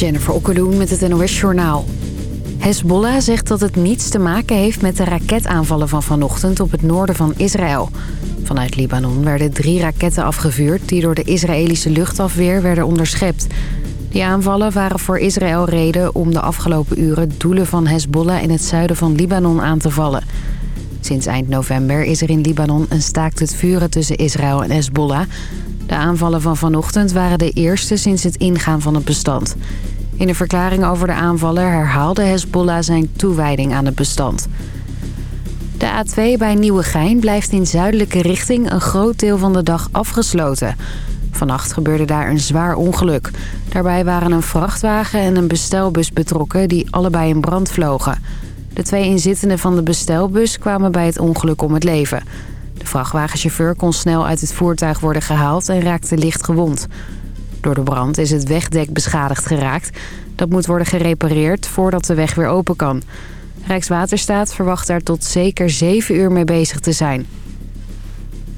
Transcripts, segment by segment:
Jennifer Okkeloen met het NOS Journaal. Hezbollah zegt dat het niets te maken heeft met de raketaanvallen van vanochtend op het noorden van Israël. Vanuit Libanon werden drie raketten afgevuurd die door de Israëlische luchtafweer werden onderschept. Die aanvallen waren voor Israël reden om de afgelopen uren doelen van Hezbollah in het zuiden van Libanon aan te vallen. Sinds eind november is er in Libanon een staakt het vuren tussen Israël en Hezbollah. De aanvallen van vanochtend waren de eerste sinds het ingaan van het bestand. In een verklaring over de aanvallen herhaalde Hezbollah zijn toewijding aan het bestand. De A2 bij Nieuwegein blijft in zuidelijke richting een groot deel van de dag afgesloten. Vannacht gebeurde daar een zwaar ongeluk. Daarbij waren een vrachtwagen en een bestelbus betrokken die allebei in brand vlogen. De twee inzittenden van de bestelbus kwamen bij het ongeluk om het leven. De vrachtwagenchauffeur kon snel uit het voertuig worden gehaald en raakte licht gewond. Door de brand is het wegdek beschadigd geraakt. Dat moet worden gerepareerd voordat de weg weer open kan. Rijkswaterstaat verwacht daar tot zeker 7 uur mee bezig te zijn.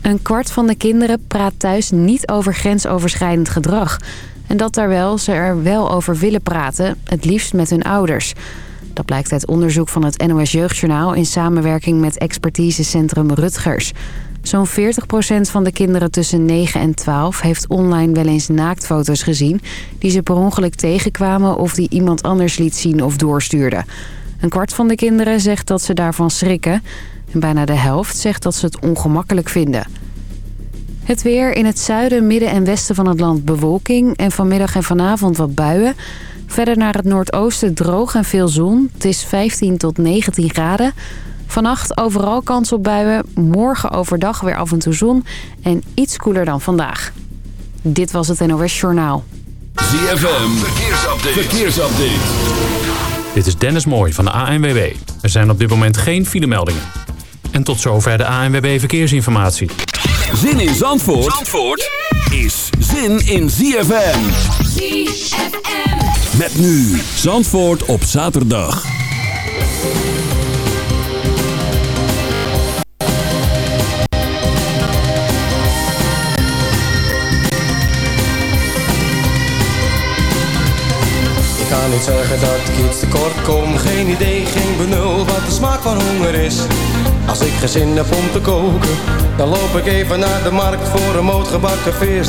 Een kwart van de kinderen praat thuis niet over grensoverschrijdend gedrag. En dat terwijl ze er wel over willen praten, het liefst met hun ouders. Dat blijkt uit onderzoek van het NOS Jeugdjournaal... in samenwerking met expertisecentrum Rutgers. Zo'n 40% van de kinderen tussen 9 en 12 heeft online wel eens naaktfoto's gezien... die ze per ongeluk tegenkwamen of die iemand anders liet zien of doorstuurde. Een kwart van de kinderen zegt dat ze daarvan schrikken... en bijna de helft zegt dat ze het ongemakkelijk vinden. Het weer in het zuiden, midden en westen van het land bewolking... en vanmiddag en vanavond wat buien... Verder naar het noordoosten droog en veel zon. Het is 15 tot 19 graden. Vannacht overal kans op buien. Morgen overdag weer af en toe zon. En iets koeler dan vandaag. Dit was het NOS Journaal. ZFM, verkeersupdate. verkeersupdate. Dit is Dennis Mooij van de ANWB. Er zijn op dit moment geen filemeldingen. En tot zover de ANWB Verkeersinformatie. Zin in Zandvoort, Zandvoort is zin in ZFM. ZFM. Met nu Zandvoort op zaterdag. Ik ga niet zeggen dat ik iets te kort kom. Geen idee, geen benul wat de smaak van honger is. Als ik geen zin heb om te koken Dan loop ik even naar de markt voor een moot gebakken vis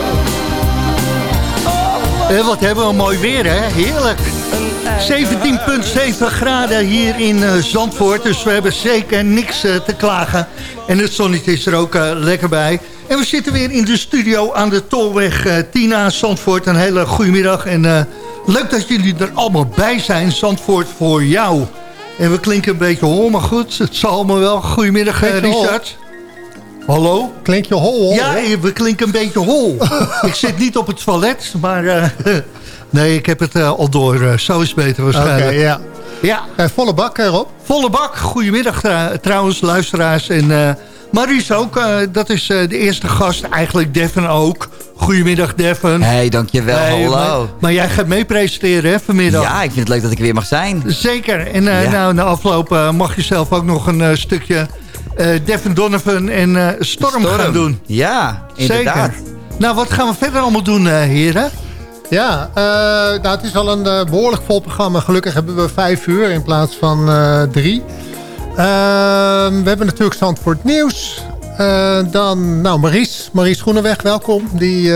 En wat hebben we mooi weer, hè? Heerlijk. 17,7 graden hier in uh, Zandvoort. Dus we hebben zeker niks uh, te klagen. En het zonnetje is er ook uh, lekker bij. En we zitten weer in de studio aan de Tolweg Tina Zandvoort. Een hele goede middag. En leuk dat jullie er allemaal bij zijn. Zandvoort voor jou. En we klinken een beetje hol, maar goed. Het zal allemaal wel. Goedemiddag, Richard. Hallo? Klink je hol? Ja, we klinken een beetje hol. ik zit niet op het toilet, maar... Nee, ik heb het uh, al door. Uh, zo is het beter waarschijnlijk. Okay, ja. Ja. Uh, volle bak erop. Volle bak. Goedemiddag trouwens, luisteraars. En Maries ook. dat is de eerste gast. Eigenlijk Devin ook. Goedemiddag, Devin. Hey, dankjewel. Hey, Hallo. Maar, maar, jij gaat mee presenteren hè, vanmiddag. Ja, ik vind het leuk dat ik weer mag zijn. Zeker. En ja. nou, na afloop mag je zelf ook nog een stukje Devin Donovan en Storm, Storm, gaan doen. Ja, inderdaad. Zeker. Nou, wat gaan we verder allemaal doen, heren? Ja, uh, nou, het is al een uh, behoorlijk vol programma. Gelukkig hebben we vijf uur in plaats van uh, drie. Ehm, we hebben natuurlijk Zandvoort Nieuws. dan, nou, Maries, Maries Groeneweg, welkom. Die,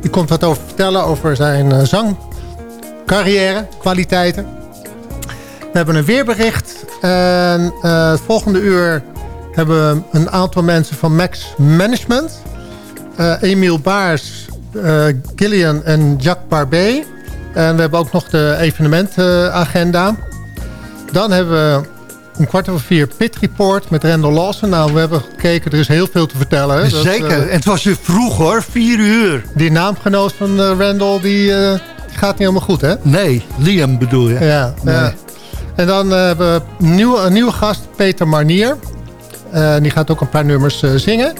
die komt wat over vertellen over zijn zangcarrière, kwaliteiten. We hebben een weerbericht. En het volgende uur hebben we een aantal mensen van Max Management. Emiel Baars uh, Gillian en Jacques Barbet. En we hebben ook nog de evenementagenda. Dan hebben we een kwart over vier Pit Report met Randall Lawson. Nou, we hebben gekeken, er is heel veel te vertellen. Zeker, uh, en het was weer vroeg hoor, vier uur. Die naamgenoot van uh, Randall, die, uh, gaat niet helemaal goed hè? Nee, Liam bedoel je? Ja, nee. ja. En dan hebben we een nieuwe, een nieuwe gast, Peter Marnier. Die gaat ook een paar nummers zingen.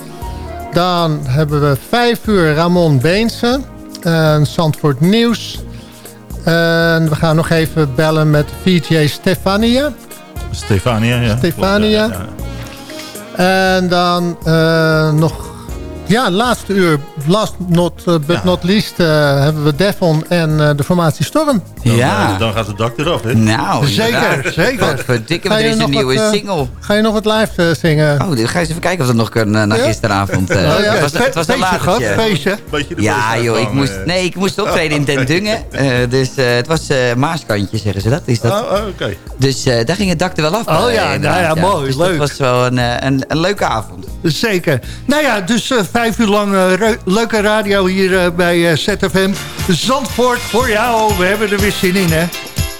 Dan hebben we vijf uur Ramon Beense. En Zandvoort Nieuws. En we gaan nog even bellen met VJ Stefania. Stefania, ja. Stefania. Ja, ja. En dan uh, nog ja, laatste uur, last not, uh, but ja. not least, uh, hebben we Devon en uh, de formatie Storm. Dan, ja. dan gaat het dak eraf, hè? Nou, zeker, zeker. Wat verdikke, er is een nieuwe wat, single. Ga je nog wat live zingen? Oh, dan ga je eens even kijken of dat nog kan na gisteravond. oh, ja. Het was, het was een feestje. Ja, joh, ik moest, nee, ik moest optreden in Den Dungen. dus het was Maaskantje, zeggen ze dat. Is dat? Oh, oh oké. Okay. Dus daar ging het dak er wel af. Oh ja, nou ja, mooi, dus leuk. Het was wel een, een, een leuke avond. Zeker. Nou ja, dus vijf uur lang leuke radio hier uh, bij uh, ZFM. Zandvoort voor jou. We hebben er weer zin in, hè.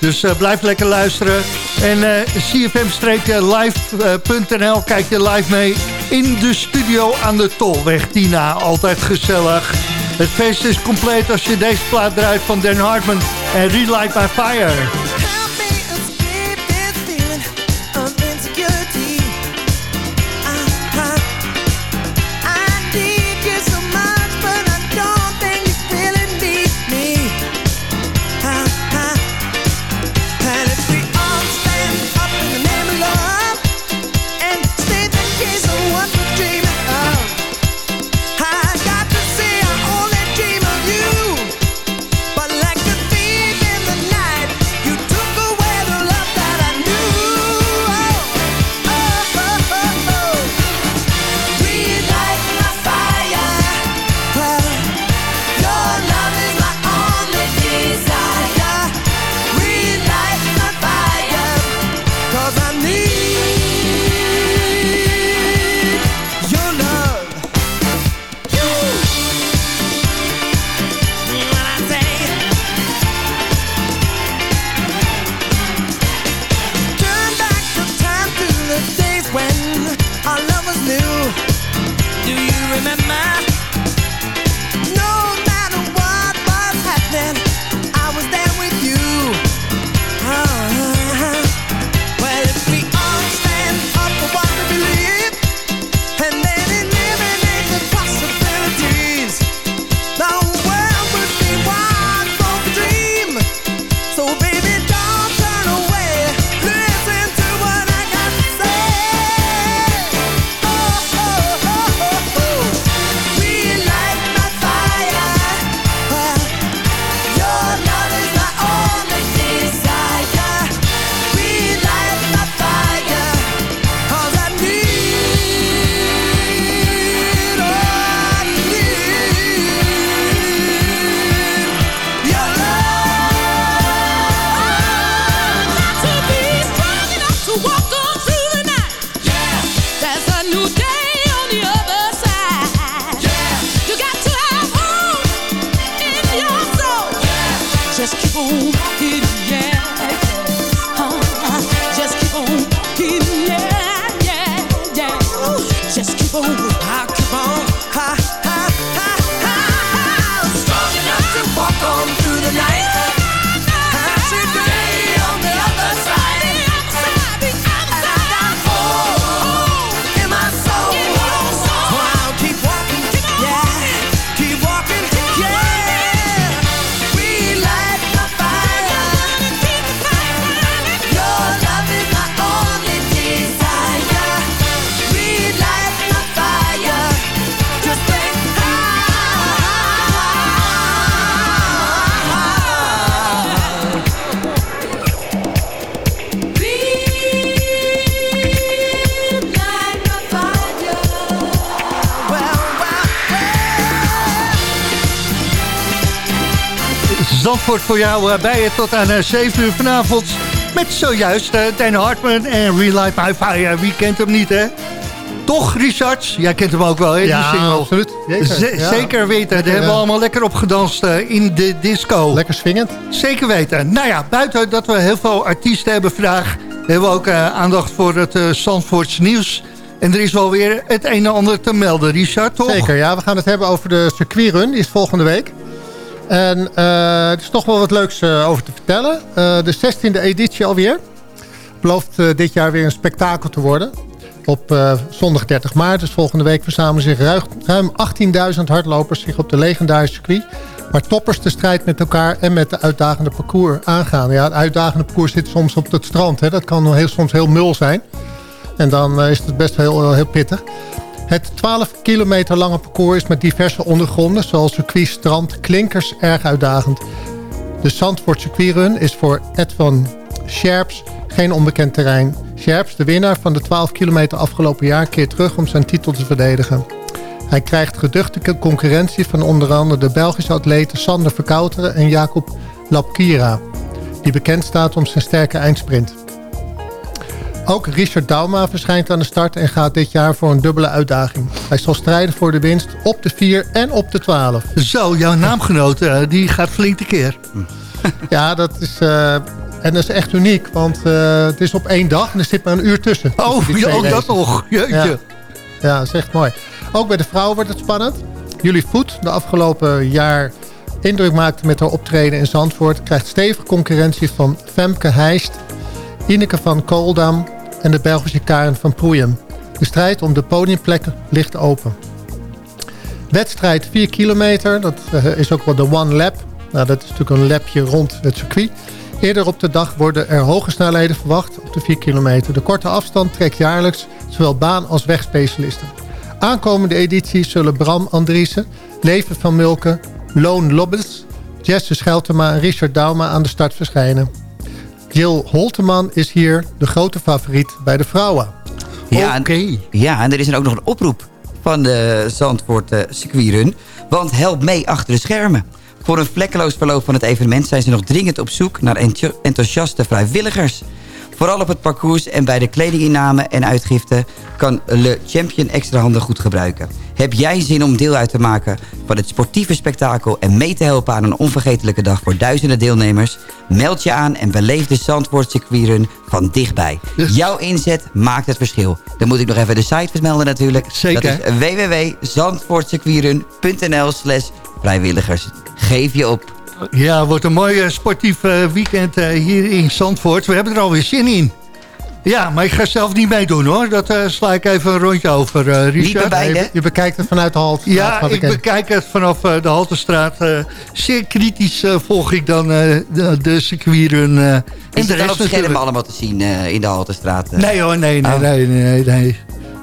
Dus uh, blijf lekker luisteren. En cfm-live.nl kijk je live mee in de studio aan de Tolweg. Tina, altijd gezellig. Het feest is compleet als je deze plaat draait van Dan Hartman en Relight My Fire. Zandvoort voor jou bij je tot aan 7 uur vanavond. Met zojuist Dan Hartman en Relight My Fire. Wie kent hem niet, hè? Toch, Richard? Jij kent hem ook wel, hè? Ja, die single. absoluut. Zeker, ja. Zeker weten. Daar hebben we allemaal lekker op gedanst in de disco. Lekker swingend. Zeker weten. Nou ja, buiten dat we heel veel artiesten hebben vandaag... hebben we ook aandacht voor het uh, Zandvoorts nieuws... En er is wel weer het een en ander te melden, Richard, toch? Zeker, ja. We gaan het hebben over de circuitrun. Die is volgende week. En uh, er is toch wel wat leuks uh, over te vertellen. Uh, de 16e editie alweer. Belooft dit jaar weer een spektakel te worden. Op zondag 30 maart, dus volgende week, verzamelen zich ruim 18.000 hardlopers zich op de legendarische circuit. Waar toppers de strijd met elkaar en met de uitdagende parcours aangaan. Ja, het uitdagende parcours zit soms op het strand. Hè. Dat kan heel, soms heel mul zijn. En dan is het best heel, heel pittig. Het 12 kilometer lange parcours is met diverse ondergronden... zoals circuit, strand, klinkers erg uitdagend. De Zandvoort circuitrun is voor Edvan Scherps geen onbekend terrein. Scherps, de winnaar van de 12 kilometer afgelopen jaar... keert terug om zijn titel te verdedigen. Hij krijgt geduchte concurrentie van onder andere de Belgische atleten... Sander Verkouteren en Jacob Lapkira... die bekend staat om zijn sterke eindsprint. Ook Richard Dauma verschijnt aan de start en gaat dit jaar voor een dubbele uitdaging. Hij zal strijden voor de winst op de 4 en op de 12. Zo, jouw naamgenoot uh, die gaat flink keer. Ja, dat is... Uh, en dat is echt uniek, want uh, het is op één dag en er zit maar een uur tussen. Oh, ja, ook dat nog. Jeetje. Ja. ja, dat is echt mooi. Ook bij de vrouwen wordt het spannend. Jullie Voet, de afgelopen jaar indruk maakte met haar optreden in Zandvoort... krijgt stevige concurrentie van Femke Heist, Ineke van Kooldam en de Belgische Karen van Proejem. De strijd om de podiumplekken ligt open. Wedstrijd 4 kilometer, dat eh, is ook wel de one lap. Nou, dat is natuurlijk een lapje rond het circuit. Eerder op de dag worden er hoge snelheden verwacht op de 4 kilometer. De korte afstand trekt jaarlijks zowel baan- als wegspecialisten. Aankomende edities zullen Bram Andriessen, Leven van Mulken, Loon Lobbes, Jesse Scheltema en Richard Dauma aan de start verschijnen. Jill Holteman is hier de grote favoriet bij de vrouwen. Ja, Oké. Ja, en er is er ook nog een oproep van de Zandvoort uh, circuitrun. Want help mee achter de schermen. Voor een vlekkeloos verloop van het evenement zijn ze nog dringend op zoek naar enthousiaste vrijwilligers. Vooral op het parcours en bij de kledinginname en uitgifte kan Le Champion extra handen goed gebruiken. Heb jij zin om deel uit te maken van het sportieve spektakel... en mee te helpen aan een onvergetelijke dag voor duizenden deelnemers? Meld je aan en beleef de Zandvoort circuitrun van dichtbij. Jouw inzet maakt het verschil. Dan moet ik nog even de site vermelden natuurlijk. Zeker. Dat is www.zandvoortcircuitrun.nl slash vrijwilligers. Geef je op. Ja, wordt een mooi sportief weekend hier in Zandvoort. We hebben er alweer zin in. Ja, maar ik ga zelf niet meedoen hoor. Dat uh, sla ik even een rondje over, uh, Richard. Je, je, bekijkt het vanuit de Haltestraat. Ja, ik bekijk het vanaf uh, de Haltestraat. zeer kritisch volg ik dan de, de circuitrun. en Is de het op schermen allemaal te zien in de Haltestraat? Nee hoor, nee, nee, oh. nee, nee, nee.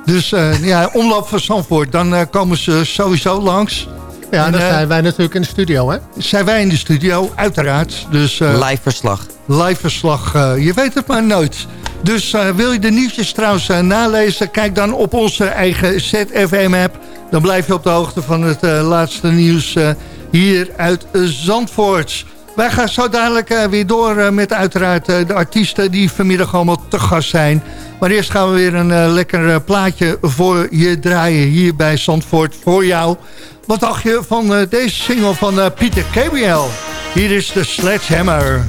Dus ja, omloop van Zandvoort, dan komen ze sowieso langs. Ja, en dan zijn wij natuurlijk in de studio, hè? Zijn wij in de studio, uiteraard. Dus, live verslag. Live verslag, je weet het maar nooit. Dus uh, wil je de nieuwtjes trouwens uh, nalezen... kijk dan op onze eigen ZFM-app. Dan blijf je op de hoogte van het uh, laatste nieuws hier uit Zandvoort. Wij gaan zo dadelijk weer door met uiteraard de artiesten... die vanmiddag allemaal te gast zijn. Maar eerst gaan we weer een lekker plaatje voor je draaien... hier bij Zandvoort voor jou. Wat dacht je van deze single van Pieter Gabriel? Hier is de Sledgehammer.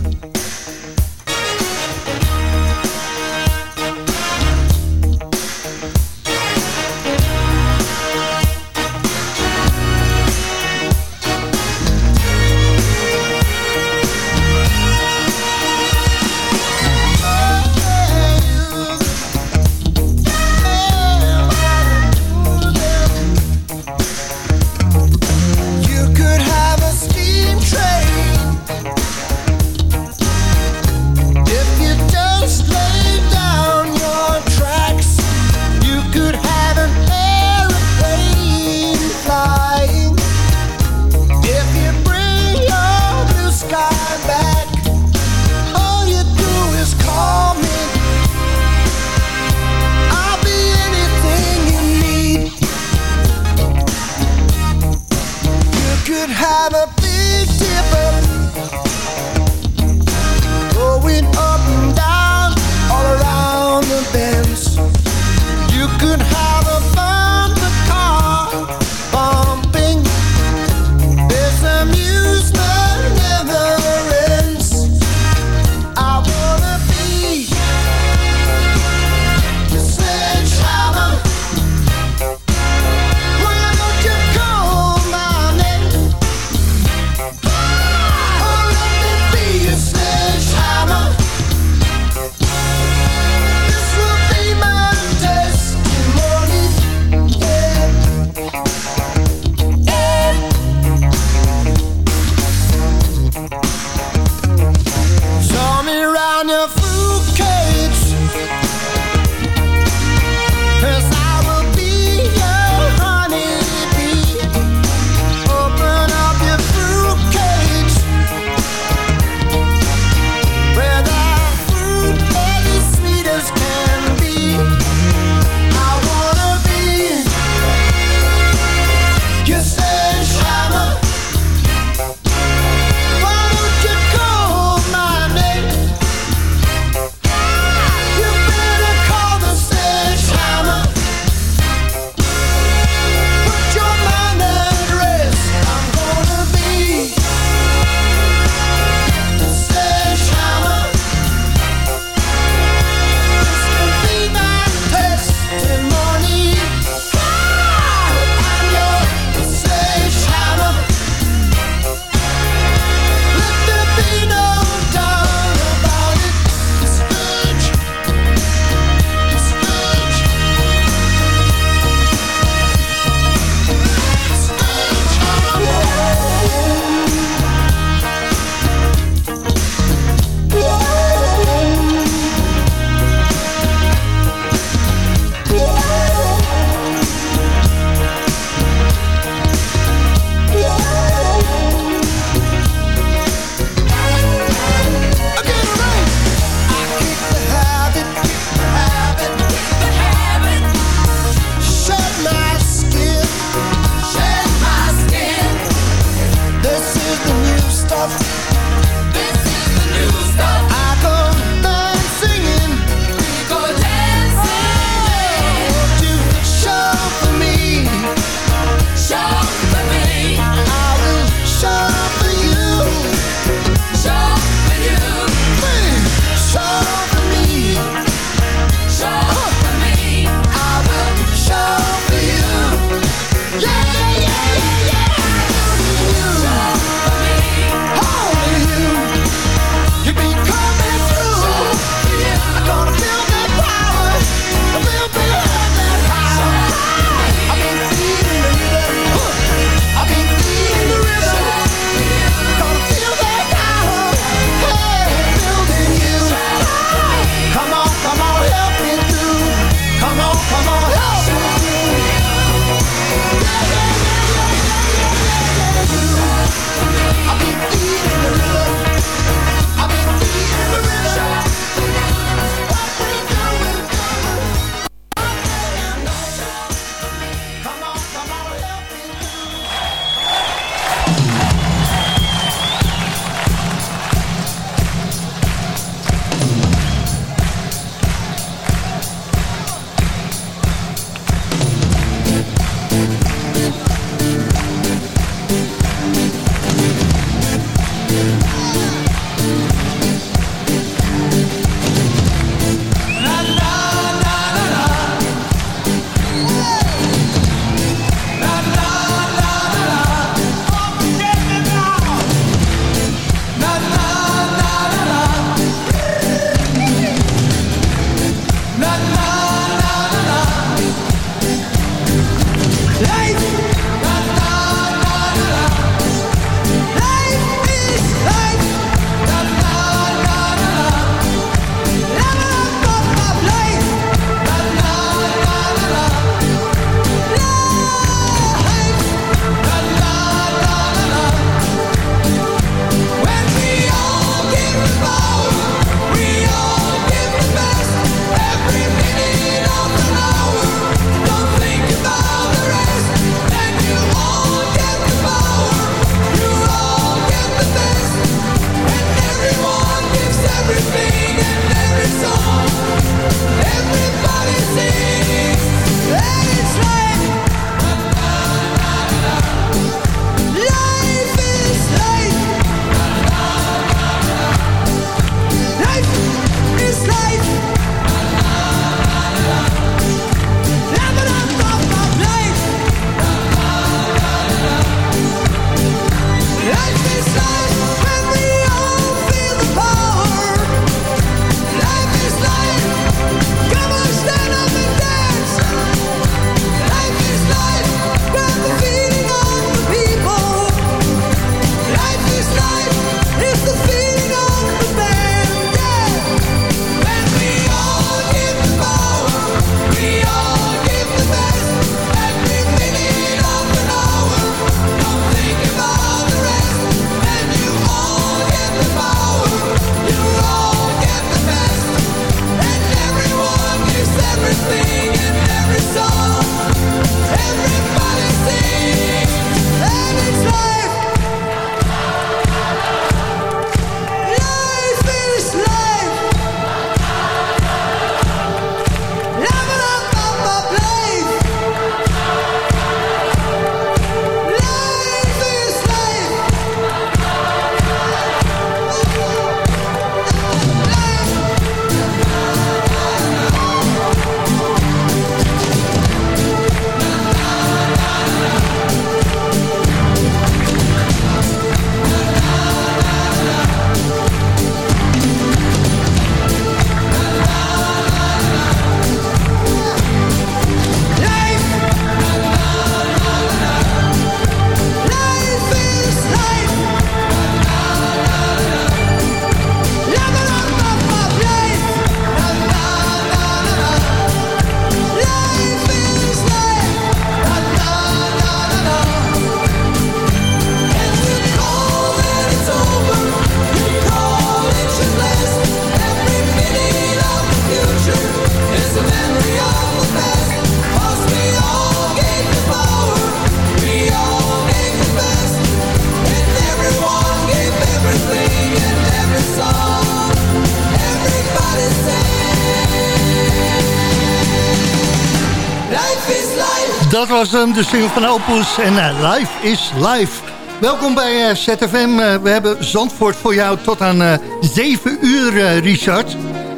Dat was hem, de single van Opus en uh, Life is Life. Welkom bij uh, ZFM. Uh, we hebben Zandvoort voor jou tot aan 7 uur, Richard.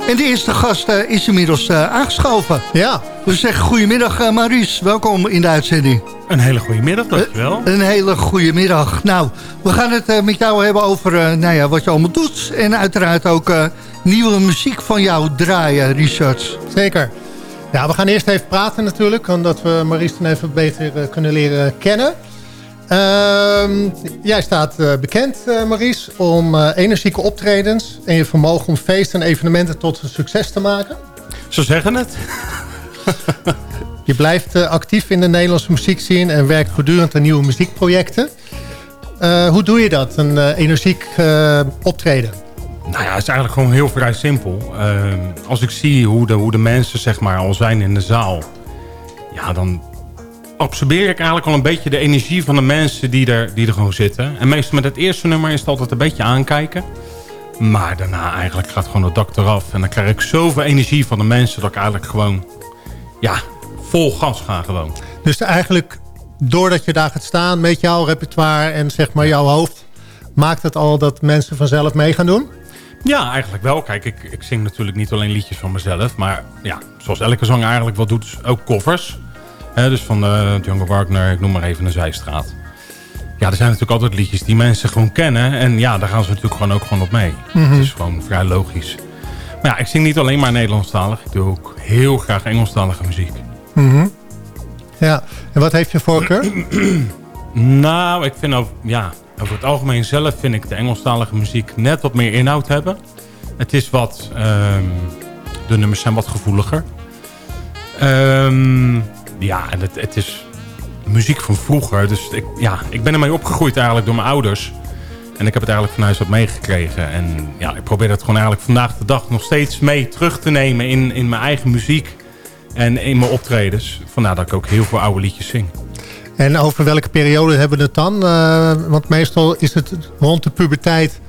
En de eerste gast is inmiddels aangeschoven. Ja. We zeggen goedemiddag, Maurice. Welkom in de uitzending. Een hele goede middag, dankjewel. een hele goede middag. Nou, we gaan het met jou hebben over nou ja, wat je allemaal doet. En uiteraard ook nieuwe muziek van jou draaien, Richard. Zeker. Ja, we gaan eerst even praten natuurlijk, omdat we Maurice dan even beter uh, kunnen leren kennen. Uh, jij staat uh, bekend, uh, Maurice, om energieke optredens... en je vermogen om feesten en evenementen tot een succes te maken. Zo zeggen het. je blijft actief in de Nederlandse muziekscene en werkt voortdurend aan nieuwe muziekprojecten. hoe doe je dat, een energiek optreden? Nou ja, het is eigenlijk gewoon heel vrij simpel. Ehm, als ik zie hoe de, hoe de mensen zeg maar, al zijn in de zaal... ja, dan absorbeer ik eigenlijk al een beetje de energie van de mensen die er, die er gewoon zitten. En meestal met het eerste nummer is het altijd een beetje aankijken. Maar daarna eigenlijk gaat gewoon het dak eraf. En dan krijg ik zoveel energie van de mensen dat ik eigenlijk gewoon... ja, vol gas ga gewoon. Dus eigenlijk, doordat je daar gaat staan met jouw repertoire en zeg maar jouw hoofd... maakt het al dat mensen vanzelf mee gaan doen? Ja, eigenlijk wel. Kijk, ik, ik zing natuurlijk niet alleen liedjes van mezelf. Maar ja, zoals elke zanger eigenlijk wat doet, ook covers. dus van uh, Django Wagner, ik noem maar even een zijstraat. Ja, er zijn natuurlijk altijd liedjes die mensen gewoon kennen. En ja, daar gaan ze natuurlijk gewoon ook gewoon op mee. Mm Het is gewoon vrij logisch. Maar ja, ik zing niet alleen maar Nederlandstalig. Ik doe ook heel graag Engelstalige muziek. Mm Ja, en wat heeft je voorkeur? nou, ik vind ook, ja, over het algemeen zelf vind ik de Engelstalige muziek net wat meer inhoud hebben. Het is wat... Um, de nummers zijn wat gevoeliger. Um, ja, en het, het, is muziek van vroeger. Dus ik, ja, ik ben ermee opgegroeid eigenlijk door mijn ouders. En ik heb het eigenlijk van huis wat meegekregen. En ja, ik probeer dat gewoon eigenlijk vandaag de dag nog steeds mee terug te nemen in, in mijn eigen muziek. En in mijn optredens. Vandaar dat ik ook heel veel oude liedjes zing. En over welke periode hebben we het dan? Uh, want meestal is het rond de puberteit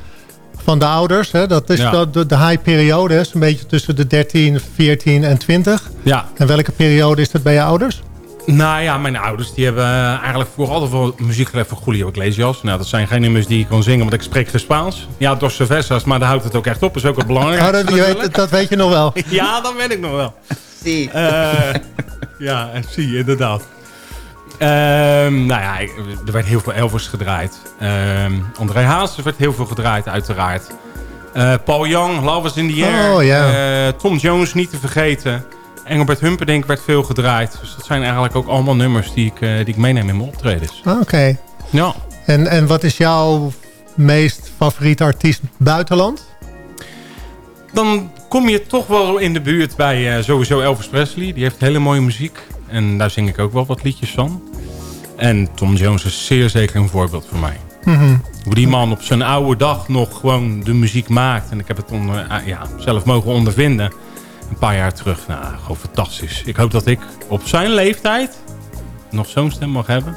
van de ouders. Hè? Dat is ja. de, de high periode. Is een beetje tussen de 13, 14 en 20. Ja. En welke periode is dat bij je ouders? Nou ja, mijn ouders die hebben eigenlijk vroeger altijd wel muziek geleerd van Julio Iglesias. Nou, dat zijn geen nummers die ik kan zingen, want ik spreek geen Spaans. Ja, Dos Cervezas, maar daar houdt het ook echt op. Dat is ook wat belangrijk. Oh, dat, weet, dat weet je nog wel. ja, dat weet ik nog wel. Zie. Uh, ja, zie, inderdaad. Um, nou ja, er werd heel veel Elvis gedraaid. Um, André Hazes werd heel veel gedraaid, uiteraard. Uh, Paul Young, Love is in the Air. Oh, uh, Tom Jones, niet te vergeten. Engelbert Humperdinck werd veel gedraaid. Dus dat zijn eigenlijk ook allemaal nummers die ik, uh, die ik meeneem in mijn optredens. Oké. Okay. Ja. En, en wat is jouw meest favoriete artiest buitenland? Dan kom je toch wel in de buurt bij sowieso Elvis Presley. Die heeft hele mooie muziek. En daar zing ik ook wel wat liedjes van. En Tom Jones is zeer zeker een voorbeeld voor mij. Mm -hmm. Hoe die man op zijn oude dag nog gewoon de muziek maakt. En ik heb het onder, ja, zelf mogen ondervinden. Een paar jaar terug. Nou, gewoon fantastisch. Ik hoop dat ik op zijn leeftijd nog zo'n stem mag hebben.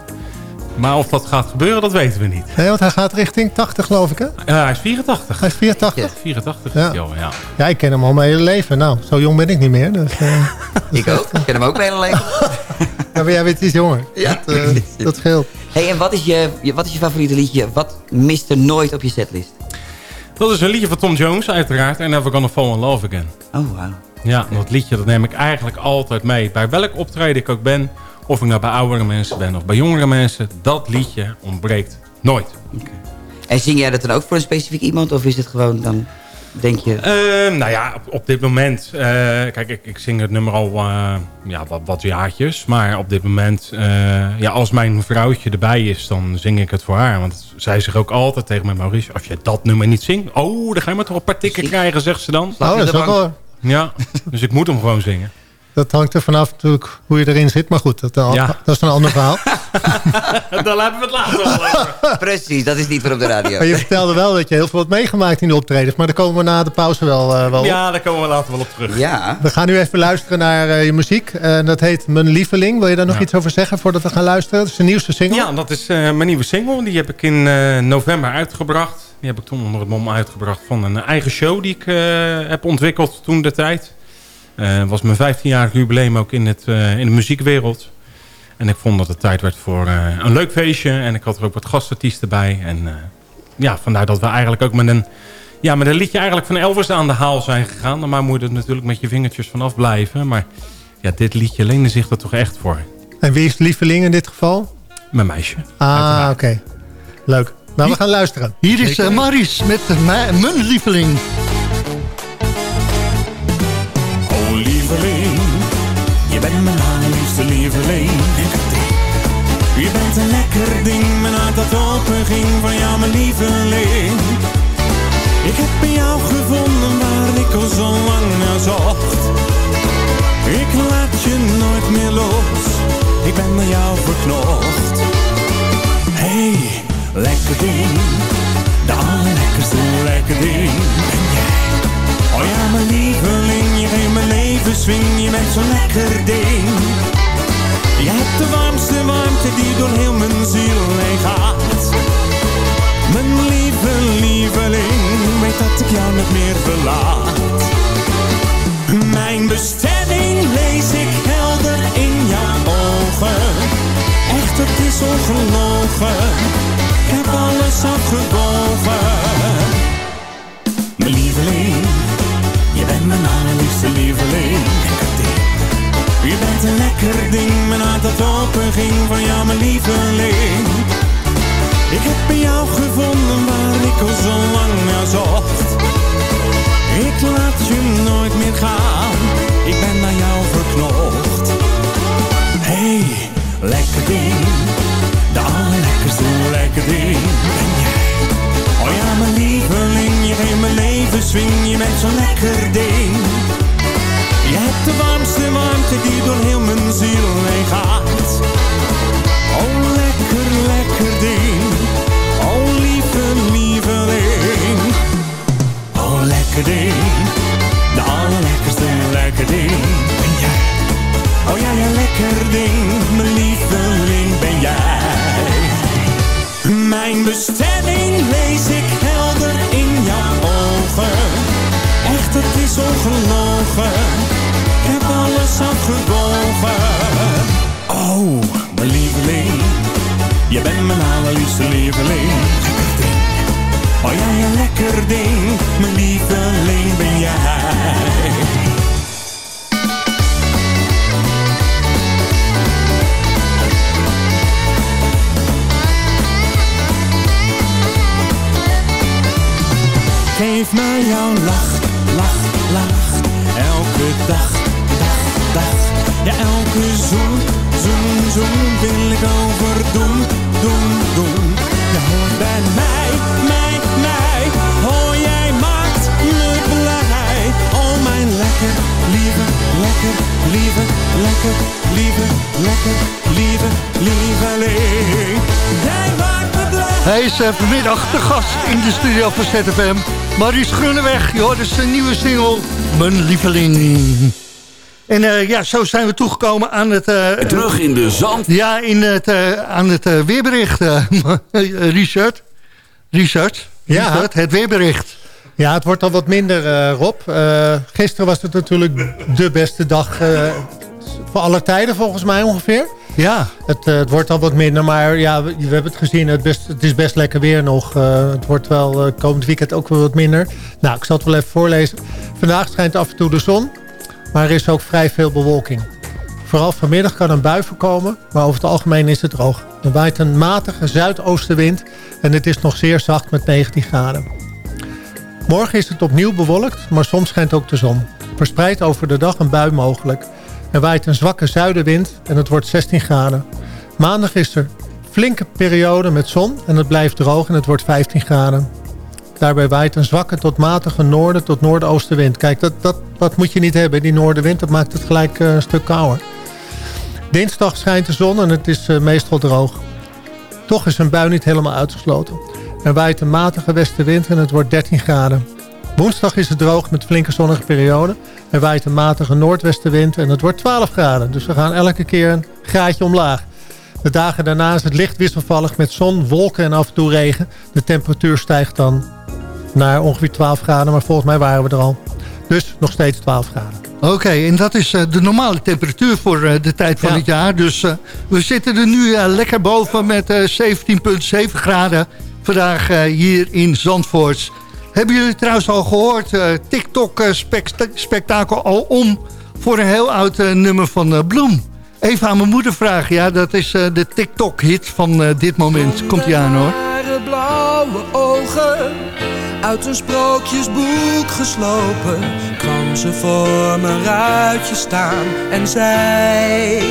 Maar of dat gaat gebeuren, dat weten we niet. Nee, want hij gaat richting 80 geloof ik hè? Ja, hij is 84. Hij is 84? Ja, 84 ja. Joh, ja. ja, ik ken hem al mijn hele leven. Nou, zo jong ben ik niet meer. Dus, uh, ik ook. Ik ken hem ook mijn hele leven. ja, maar jij bent iets jonger. Ja. Dat, uh, dat scheelt. Hey, en wat is, je, wat is je favoriete liedje? Wat mist er nooit op je setlist? Dat is een liedje van Tom Jones uiteraard. En Never Gonna Fall in Love Again. Oh, wow. Ja, dat liedje dat neem ik eigenlijk altijd mee. Bij welk optreden ik ook ben... Of ik nou bij oudere mensen ben of bij jongere mensen. Dat liedje ontbreekt nooit. Okay. En zing jij dat dan ook voor een specifiek iemand? Of is het gewoon dan, denk je... Uh, nou ja, op, op dit moment... Uh, kijk, ik, ik, zing het nummer al uh, ja, wat, wat jaartjes. Maar op dit moment... ja, als mijn vrouwtje erbij is, dan zing ik het voor haar. Want zij zegt ook altijd tegen mij... Maurice, als je dat nummer niet zingt... Oh, dan ga je maar toch een paar tikken krijgen, zegt ze dan. Oh, dat is ook. Ja, dus ik moet hem gewoon zingen. Dat hangt er vanaf natuurlijk hoe je erin zit. Maar goed, dat, ja. dat is een ander verhaal. Dan hebben we het later over. Precies, dat is niet voor op de radio. Maar je vertelde wel dat je heel veel hebt meegemaakt in de optredens. Maar daar komen we na de pauze wel, uh, wel op. Ja, daar komen we later wel op terug. Ja. We gaan nu even luisteren naar uh, je muziek. Uh, dat heet Mijn Lieveling. Wil je daar nog ja. iets over zeggen voordat we gaan luisteren? Dat is de nieuwste single. Ja, dat is mijn nieuwe single. Die heb ik in november uitgebracht. Die heb ik toen onder het mom uitgebracht van een eigen show die ik heb ontwikkeld toen de tijd. Het uh, was mijn 15-jarig jubileum ook in, het, uh, in de muziekwereld. En ik vond dat het tijd werd voor een leuk feestje. En ik had er ook wat gastartiesten bij. En ja, vandaar dat we eigenlijk ook met een, ja, met een liedje eigenlijk van Elvis aan de haal zijn gegaan. Maar moet je er natuurlijk met je vingertjes vanaf blijven. Maar ja, dit liedje leende zich er toch echt voor. En wie is de lieveling in dit geval? Mijn meisje. Ah, oké. Leuk. Nou, we gaan luisteren. Hier is uh, Maris met mijn lieveling. Bent mijn allerliefste lieveling. Je bent een lekker ding, mijn hart dat open ging van jou, mijn lieveling. Ik heb in jou gevonden waar ik al zo lang naar zocht. Ik laat je nooit meer los, ik ben naar jou verknocht. Hey, lekker ding, de allerlekkerste lekker ding. Oh ja, mijn lieveling, je geeft mijn leven swing, je bent zo'n lekker ding. Je hebt de warmste warmte die door heel mijn ziel heen gaat. Mijn lieve lieveling, weet dat ik jou niet meer verlaat. Mijn bestemming lees ik helder in jouw ogen. Echt, het is ongelogen. Ik heb alles afgebogen. Mijn lieveling, mijn allerliefste lieveling. Je bent een lekker ding, mijn hart dat open ging van jou, mijn lieveling. Ik heb in jou gevonden waar ik al zo lang naar zocht. Ik laat je nooit meer gaan, ik ben naar jou verknocht. Hey, lekker ding, de allerlekkerste lekker ding. Oh ja, mijn lieveling, je geeft mijn leven swing, je bent zo'n lekker ding. Je hebt de warmste warmte die door heel mijn ziel heen gaat. Oh, lekker, lekker ding. Oh, gast in de studio van ZFM. Maurice Groeneweg, je hoort dus een nieuwe single, Mijn Lieveling. En uh, ja, zo zijn we toegekomen aan het... Uh, Terug in de zand. Ja, in het, uh, aan het weerbericht, Richard. Richard, ja. Richard, het weerbericht. Ja, het wordt al wat minder, Rob. gisteren was het natuurlijk de beste dag voor alle tijden, volgens mij ongeveer. Ja. Het, het, wordt al wat minder, maar ja, we, hebben het gezien. Het, is best lekker weer nog. het wordt wel komend weekend ook wel wat minder. Nou, ik zal het wel even voorlezen. Vandaag schijnt af en toe de zon. Maar er is ook vrij veel bewolking. Vooral vanmiddag kan een bui voorkomen, maar over het algemeen is het droog. Er waait een matige zuidoostenwind en het is nog zeer zacht met 19 graden. Morgen is het opnieuw bewolkt, maar soms schijnt ook de zon. Verspreid over de dag een bui mogelijk. Er waait een zwakke zuidenwind en het wordt 16 graden. Maandag is er flinke periode met zon en het blijft droog en het wordt 15 graden. Daarbij waait een zwakke tot matige noorden tot noordoostenwind. Kijk, dat, dat, dat moet je niet hebben. Die noordenwind, dat maakt het gelijk uh, een stuk kouder. Dinsdag schijnt de zon en het is uh, meestal droog. Toch is een bui niet helemaal uitgesloten. Er waait een matige westenwind en het wordt 13 graden. Woensdag is het droog met flinke zonnige periode. Er waait een matige noordwestenwind en het wordt 12 graden. Dus we gaan elke keer een graadje omlaag. De dagen daarna is het licht wisselvallig met zon, wolken en af en toe regen. De temperatuur stijgt dan naar ongeveer 12 graden, maar volgens mij waren we er al. Dus nog steeds 12 graden. Oké, en dat is uh, de normale temperatuur voor uh, de tijd van Ja. het jaar. Dus uh, we zitten er nu uh, lekker boven met uh, 17,7 graden vandaag hier in Zandvoort. Hebben jullie trouwens al gehoord, uh, TikTok-spektakel al om voor een heel oud uh, nummer van Bloem? Even aan mijn moeder vragen, ja, dat is de TikTok-hit van dit moment. Komt ie aan hoor. Blauwe ogen, uit een sprookjesboek geslopen, kwam ze voor mijn ruitje staan en zei...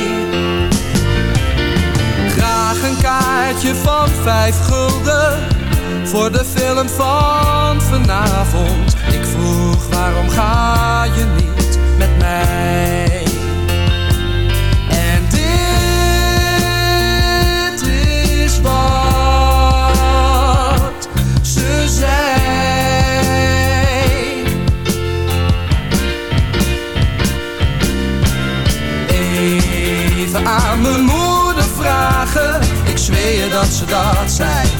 Graag een kaartje van vijf gulden, voor de film van vanavond. Ik vroeg, waarom ga je niet met mij? En dit is wat ze zei. Even aan mijn moeder vragen, ik zweer dat ze dat zei.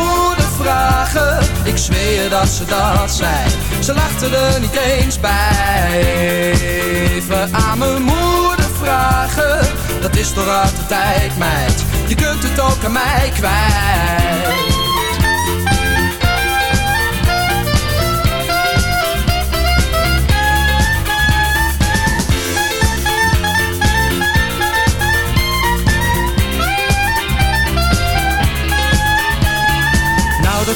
dat ze dat zei. Ze lachte er niet eens bij. Even aan mijn moeder vragen, dat is toch de tijd, meid. Je kunt het ook aan mij kwijt.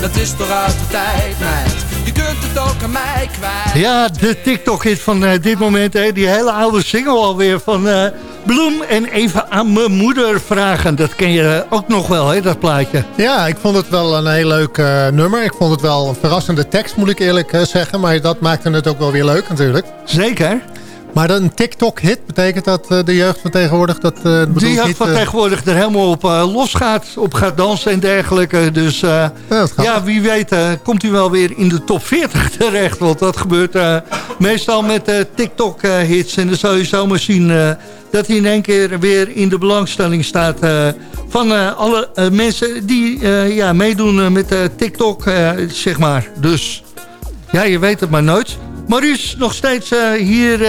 dat is toch uit de tijd, meid. Je kunt het ook aan mij kwijt. Ja, de TikTok-hit van uh, dit moment. Hè, die hele oude single alweer van uh, Bloem. En even aan mijn moeder vragen. Dat ken je ook nog wel, hè, dat plaatje. Ja, ik vond het wel een heel leuk uh, nummer. Ik vond het wel een verrassende tekst, moet ik eerlijk zeggen. Maar dat maakte het ook wel weer leuk natuurlijk. Zeker. Maar een TikTok-hit, betekent dat uh, de jeugd van tegenwoordig... Dat, uh, de jeugd van uh... tegenwoordig er helemaal op los gaat, op gaat dansen en dergelijke. Dus ja, ja, wie weet komt u wel weer in de top 40 terecht. Want dat gebeurt meestal met TikTok-hits. En dan zal je zomaar zien dat hij in één keer weer in de belangstelling staat... van alle mensen die ja, meedoen met TikTok, zeg maar. Dus ja, je weet het maar nooit. Maurice, nog steeds uh, hier uh,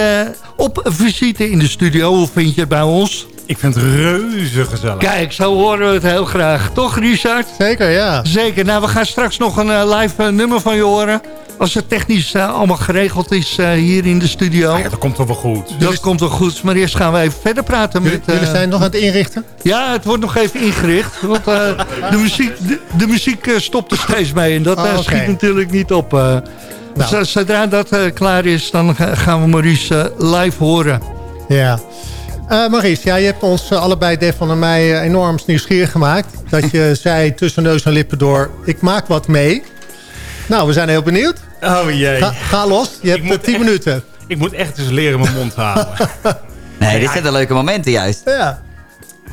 op visite in de studio. Hoe vind je het bij ons? Ik vind het reuze gezellig. Kijk, zo horen we het heel graag. Toch, Richard? Zeker, ja. Zeker. Nou, we gaan straks nog een uh, live nummer van je horen. Als het technisch allemaal geregeld is hier in de studio. Ah ja, dat komt toch wel goed. Dat dus... komt wel goed. Maar eerst gaan we even verder praten jullie, met... Jullie zijn nog aan het inrichten? Ja, het wordt nog even ingericht. Want de muziek, de, de muziek stopt er steeds mee. En dat oh, okay. schiet natuurlijk niet op... Nou. Zodra dat uh, klaar is, dan gaan we Maurice uh, live horen. Ja. Uh, Maurice, ja, je hebt ons allebei, Devon en mij, enorm nieuwsgierig gemaakt. Dat je zei tussen neus en lippen door, ik maak wat mee. Nou, we zijn heel benieuwd. Oh jee. Ga, ga los, je hebt tien minuten. Ik moet echt eens leren mijn mond houden. nee, dit zijn de leuke momenten juist. Ja.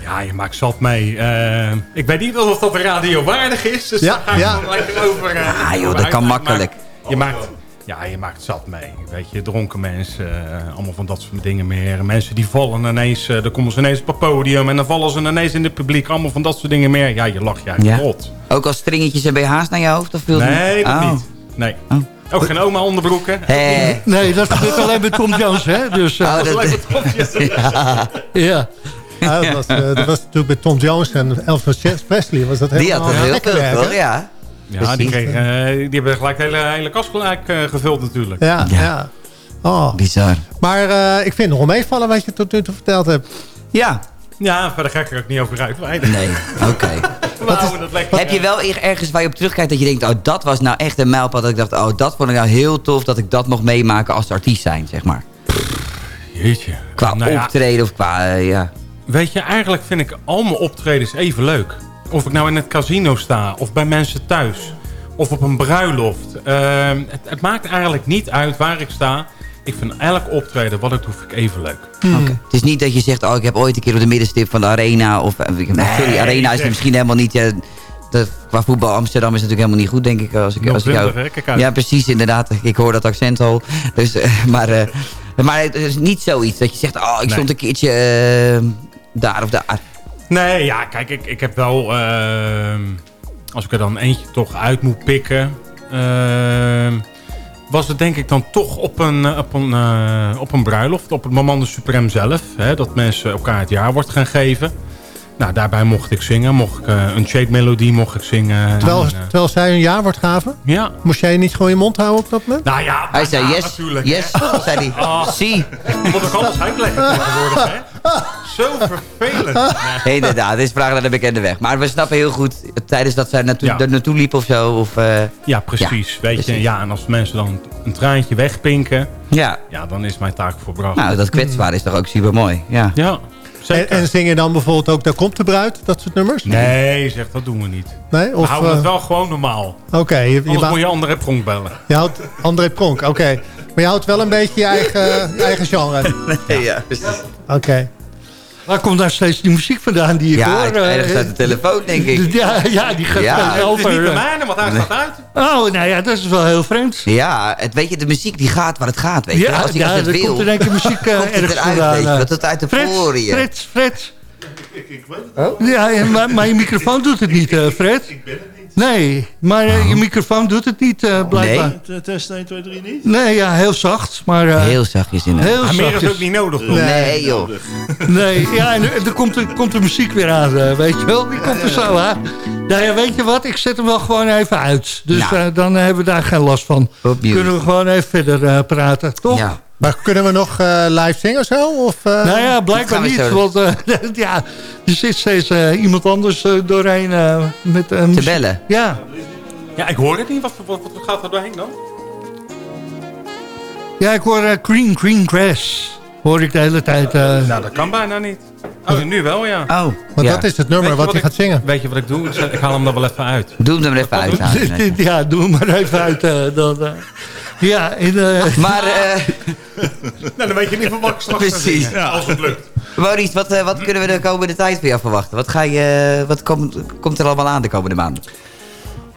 Ja, je maakt zat mee. Uh, ik weet niet of dat radio waardig is. Dus ja, daar ga ik ja. lekker over. Uh, ah joh, dat kan makkelijk. Je maakt, Ja, je maakt zat mee. Weet je, dronken mensen, eh, allemaal van dat soort dingen meer. Mensen die vallen ineens, uh, dan komen ze ineens op het podium... en dan vallen ze ineens in het publiek, allemaal van dat soort dingen meer. Ja, je lacht je Ja. rot. Ook als stringetjes en BH's naar je hoofd? Of viel Nee, dat Oh. niet. Nee. Ook geen oma onderbroeken. Nee, dat gebeurt alleen bij Tom Jones, hè? Dus, eh, Oh, dat- Alleen topjes. Ja. ja. Ja, dat, was, dat was natuurlijk bij Tom Jones en Elvis Presley. Was dat Die helemaal had er heel lekker veel? Ja. Ja, die, kregen, eh, die hebben gelijk de hele, hele kast gelijk eh, gevuld natuurlijk. Ja, ja. Oh. Bizar. Maar eh, ik vind het nogal meevallen wat je tot nu toe verteld hebt. Ja. Ja, verder ga ik er ook niet over uitweiden. Nee, oké. Heb je wel er- ergens waar je op terugkijkt dat je denkt... oh, dat was nou echt een mijlpaal dat ik dacht... oh, dat vond ik nou heel tof dat ik dat mocht meemaken als artiest zijn, zeg maar. Jeetje. Qua Nou ja, optreden of qua, ja... Weet je, eigenlijk vind ik al mijn optredens even leuk. Of ik nou in het casino sta, of bij mensen thuis, of op een bruiloft. Ehm, het, het maakt eigenlijk niet uit waar ik sta. Ik vind elk optreden wat ik doe, vind ik even leuk. Oké. Het is niet dat je zegt, oh, ik heb ooit een keer op de middenstip van de arena... of eh, sorry, arena is misschien helemaal niet... ja, de, qua voetbal Amsterdam is het natuurlijk helemaal niet goed, denk ik. Als ik, als ik 020, hè? Kijk uit. ja, precies, inderdaad. Ik hoor dat accent al. Dus, eh, maar, eh, maar het is niet zoiets dat je zegt... oh, ik Nee. stond een keertje eh, daar of daar. Nee, ja, kijk, ik, ik heb wel... ehm, als ik er dan eentje toch uit moet pikken... ehm, was het denk ik dan toch op een, eh, op een, eh, op een bruiloft. Op het moment de Supreme zelf. Hè, dat mensen elkaar het jaarwoord gaan geven. Nou, daarbij mocht ik zingen. Mocht ik eh, een shade melodie mocht ik zingen. Terwijl, En, terwijl zij een jaarwoord gaven, ja. moest jij niet gewoon je mond houden op dat moment? Nou ja, Hij zei ja, yes, natuurlijk. yes, hè. zei hij. Ah. Zie. Moet ook alles uitleggen tegenwoordig, hè? Zo vervelend. Nee. Inderdaad, dit is vragen naar de bekende weg. Maar we snappen heel goed, tijdens dat zij naartoe, Ja. er naartoe liep of zo. Of, eh, Ja, precies. Ja, Weet je, ja, en als mensen dan een traantje wegpinken, ja, ja, dan is mijn taak volbracht. nou, dat kwetsbaar is toch ook super mooi. Ja. ja, En, zeker. en zing je dan bijvoorbeeld ook Daar komt de bruid, dat soort nummers? Nee, zeg, dat doen we niet. Nee? We Of, houden het eh, wel gewoon normaal. Oké, je, je, Anders ba- moet je andere pronk bellen. je houdt André Pronk, oké. Maar je houdt wel een beetje je eigen, je eigen genre. Oké. ja, precies. Waar komt daar steeds die muziek vandaan die ik Ja, hoor? eh, ergens uit de telefoon, denk ik. Ja, ja, die gaat Ja. van Het is niet bij eh. mij, want hij staat uit. Oh, nou ja, dat is wel heel vreemd. Ja, het, weet je, de muziek die gaat waar het gaat, weet je. Ja, als ik ja het er wil, komt één keer muziek eh, komt het ergens eruit, vandaan. weet je. eh. Dat het uit de Fred. Fred, Fred. Ik weet het Ja, ja, maar, maar je microfoon doet het niet, eh, Fred. Ik ben het niet. Nee, maar eh, je microfoon doet het niet, eh, blijkbaar. Nee. Test 1, 2, 3 niet? Nee, ja, heel zacht. Maar, eh, Heel zachtjes inderdaad. heel Maar meer is ook niet nodig. toch? Nee, joh. Nee, ja, en er, er komt, er komt de muziek weer aan, weet je wel. Die komt er zo aan. Nou ja, weet je wat? Ik zet hem wel gewoon even uit. Dus Nou. eh, dan hebben we daar geen last van. Opnieuw. Kunnen we gewoon even verder eh, praten, toch? Ja. Maar kunnen we nog eh, live zingen of zo? Of, eh, Nou ja, blijkbaar niet. zo. Want eh, ja, er zit steeds iemand anders eh, doorheen eh, met eh, Te bellen. Ja. Ja, ik hoor het niet. Wat, wat, wat gaat er doorheen dan? ja, ik hoor eh, green, green grass. Hoor ik de hele tijd. eh. Nou, dat kan bijna niet. Oh, nu wel, ja. Oh, Want ja. dat is het nummer je wat hij ik- gaat zingen. Weet je wat ik doe? Ik haal hem er wel even uit. Doe hem er maar even uit. Ja, doe hem maar even uit. dan, eh. Ja, in, eh, Maar, eh Nou, dan weet je niet van wat ik straks Precies. Als het lukt. Maurice, wat, eh, wat kunnen we de komende tijd van jou verwachten? Wat, ga je, wat komt, komt er allemaal aan de komende maanden?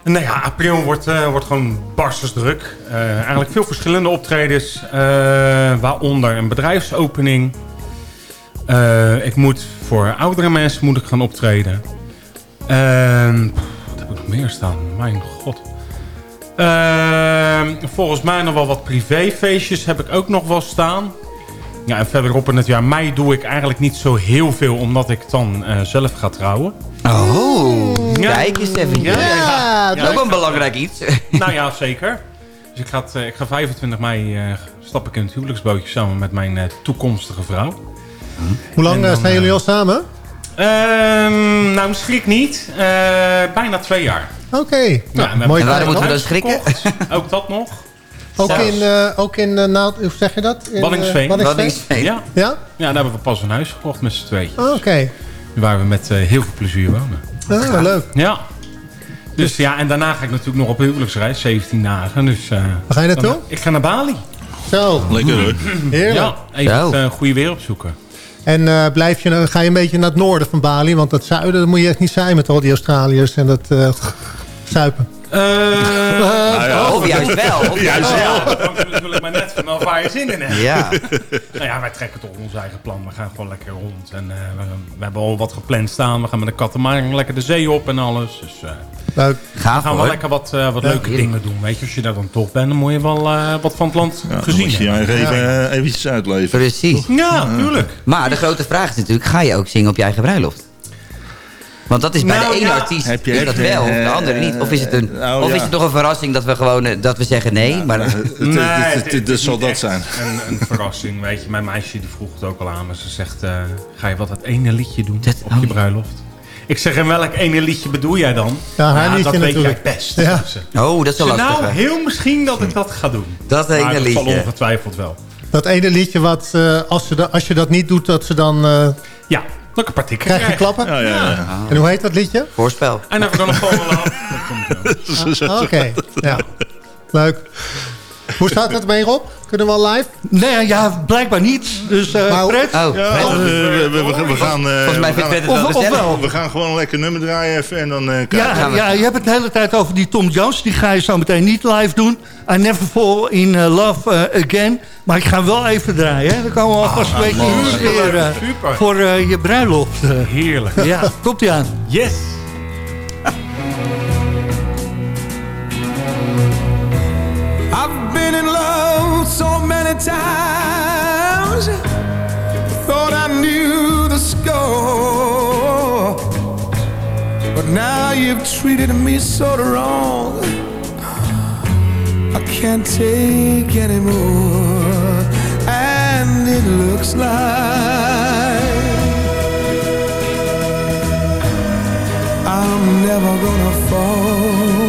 Nou ja, april wordt, eh, wordt gewoon barstens druk. Eh, eigenlijk veel verschillende optredens. eh, waaronder een bedrijfsopening. Eh, ik moet voor oudere mensen moet ik gaan optreden. Ehm, pff, wat heb ik nog meer staan? Mijn god. Ehm, volgens mij nog wel wat privéfeestjes heb ik ook nog wel staan. Ja, en verderop in het jaar mei doe ik eigenlijk niet zo heel veel... omdat ik dan eh, zelf ga trouwen. Oh, Ja. kijk eens even. Ja, ja, ja. dat is ook ik een belangrijk iets. Nou ja, zeker. Dus ik ga, het, eh, ik ga 25 mei eh, stap ik in het huwelijksbootje samen met mijn eh, toekomstige vrouw. Hoe lang dan, zijn jullie al samen? Ehm, nou, schrik niet. Eh, bijna twee jaar. Oké. Ja, Nou, mooi En waarom moeten we dan schrikken? gekocht. Ook dat nog. Ook in, eh, ook in eh, nou, hoe zeg je dat? In, eh, Waddinxveen. Waddinxveen. Ja. Ja? ja, daar hebben we pas een huis gekocht met z'n tweeën. Oh, Oké. Waar we met eh, heel veel plezier wonen. Ah, leuk. Ja. Dus ja, en daarna ga ik natuurlijk nog op een huwelijksreis, 17 dagen. Dus, eh, Waar ga je naartoe? Ik ga naar Bali. Zo, Lekker hoor. heerlijk. Ja, even eh, goede weer opzoeken. En eh, blijf je, ga je een beetje naar het noorden van Bali? Want dat zuiden dat moet je echt niet zijn met al die Australiërs en dat eh, zuipen. Uh, Of juist wel. Of juist wel. Dat hangt er natuurlijk maar net vanaf waar je zin in hebt. Ja. nou ja, wij trekken toch ons eigen plan. We gaan gewoon lekker rond. En uh, we, we, hebben al wat gepland staan. We gaan met de katamaran lekker de zee op en alles. Dus uh, Leuk. Gaaf, we gaan wel lekker wat, uh, wat ja, leuke heerlijk. dingen doen. Weet je, als je daar dan toch bent, dan moet je wel uh, wat van het land ja, gezien moet je hebben. je even, ja. eventjes uitleven. Precies. Ja, natuurlijk. Maar de grote vraag is natuurlijk, ga je ook zingen op je eigen bruiloft? Want dat is bij nou, de ene ja. artiest Heb je is dat wel, eh, de andere niet. Of is het, een, nou, of ja. is het toch een verrassing dat we gewoon eh, dat we zeggen nee? maar, Het- het- Nee, het- het- het- het het is zal dat zijn. Een, een verrassing, weet je. Mijn meisje die vroeg het ook al aan. Maar ze zegt, uh, ga je wat dat ene liedje doen Dat- op oh. je bruiloft? Ik zeg, en welk ene liedje bedoel jij dan? Ja, haar liedje dat weet natuurlijk. jij best. Ja. oh, dat is wel lastig. nou, hè? heel misschien dat ik dat ga doen. Dat Maar ene dat zal liedje. ongetwijfeld wel. Dat ene liedje wat, eh, als, ze da- als je dat niet doet, dat ze dan... eh, Ja, dat ik een paar tikken krijg je klappen? Ja, ja, ja. En hoe heet dat liedje? Voorspel. En dan heb ik dan nog gewoon wel Ah, Oké, ja. Leuk. Hoe staat het mee, Rob? Kunnen we al live? Nee, ja, blijkbaar niet. Dus uh, Maar- Fred, Oh, Ja, Fred. we, we, we, we- we gaan, eh, volgens mij we, vindt gaan, Fred het wel Of- of gezellig. wel. we gaan gewoon een lekker nummer draaien even en dan eh kijken. ja, ja, je hebt het de hele tijd over die Tom Jones. Die ga je zo meteen niet live doen. I never fall in uh, love uh, again. Maar ik ga hem wel even draaien. Hè. Dan komen we alvast een beetje voor uh, je bruiloft. Uh, Heerlijk. ja, komt ie aan. Yes. So many times. Thought I knew the score. But now you've treated me so wrong. I can't take anymore. And it looks like I'm never gonna fall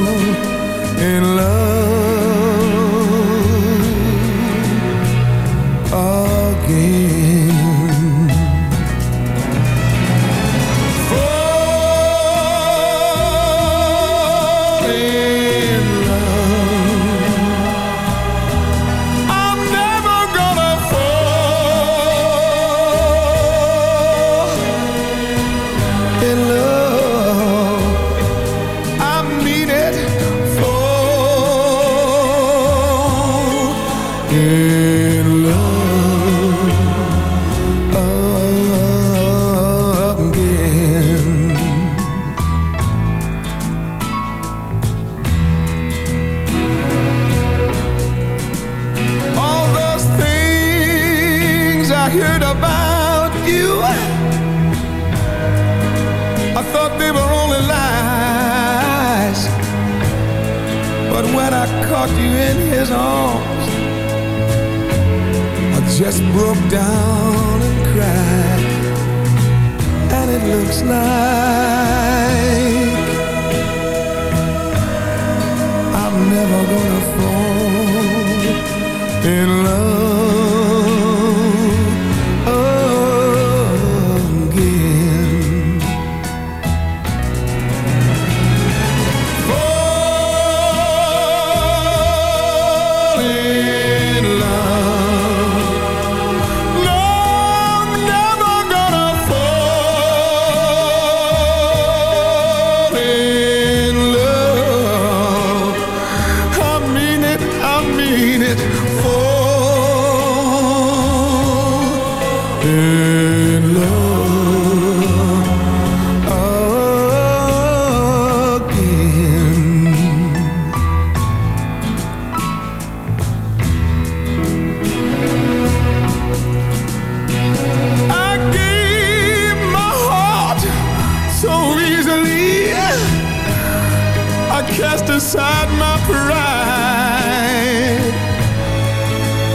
I cast aside my pride.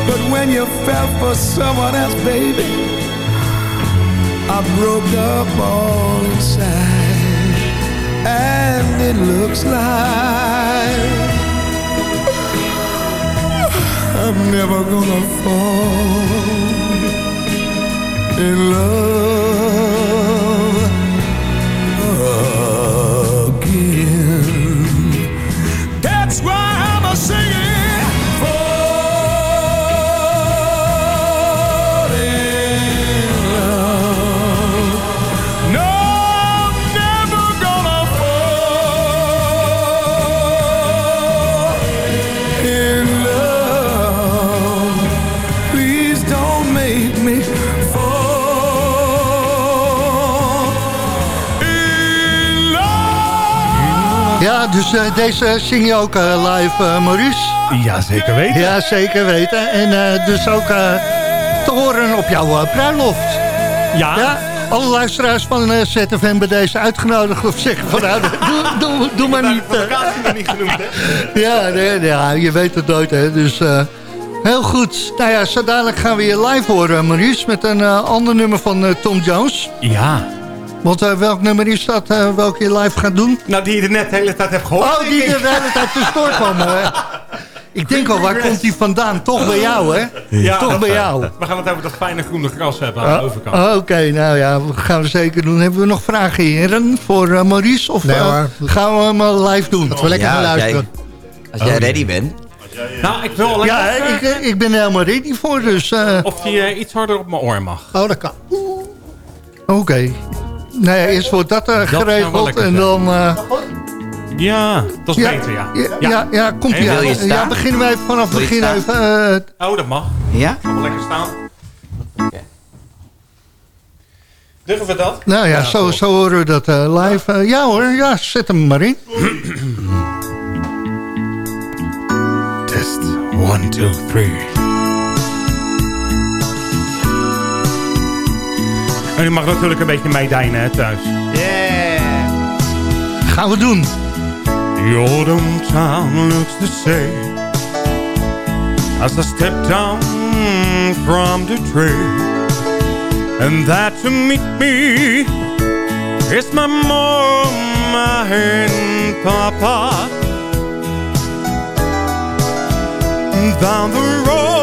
But when you fell for someone else, baby, I broke up all inside. And it looks like I'm never gonna fall in love Ja, dus eh, deze zing je ook eh, live, eh, Maurice? Ja, zeker weten. Ja, zeker weten. En dus ook te horen op jouw bruiloft. Ja. ja. Alle luisteraars van uh, ZFM bij deze uitgenodigd of zeggen van nou, doe, doe, doe maar niet. Uh. niet genoemd, hè? Ja, nee, ja, je weet het nooit, hè. Dus uh, heel goed. Nou ja, zo dadelijk gaan we je live horen, Maurice, met een ander nummer van Tom Jones. Ja. Want uh, welk nummer is dat, uh, welke je live gaat doen? Nou, die je er net de hele tijd hebt gehoord. Oh, die er de hele tijd tussendoor kwam. Ik denk al, waar komt die vandaan? Toch bij jou, hè? Ja, Toch bij jou. We gaan het over dat fijne groene gras hebben aan de overkant. Oh, Oké, okay, nou ja, dat gaan we zeker doen. Hebben we nog vragen, heren, voor uh, Maurice? Of nee, uh, gaan we hem live doen? Dat we lekker ja, gaan luisteren. Als jij, als jij ready bent. Nou, ik wil alleen Ja, ik, ik ben er helemaal ready voor, dus... Of die iets harder op mijn oor mag. Oh, dat kan. Oké. Okay. Nou ja, eerst wordt dat, dat geregeld en dan... Ja, dat is ja, beter, ja. Ja, ja, ja, ja komt ie aan. Ja, beginnen wij vanaf het begin even. Uh, oh, dat mag. Ja? Gaan we lekker staan. Okay. Durven we dat? Nou ja, ja zo, zo horen we dat uh, live. Uh, ja hoor, ja, zet hem maar in. Test 1, 2, 3. En u mag natuurlijk een beetje meedijnen hè, thuis. Yeah! Gaan we doen. The autumn town looks the same As I step down from the train And that to meet me Is my mom and papa Down the road,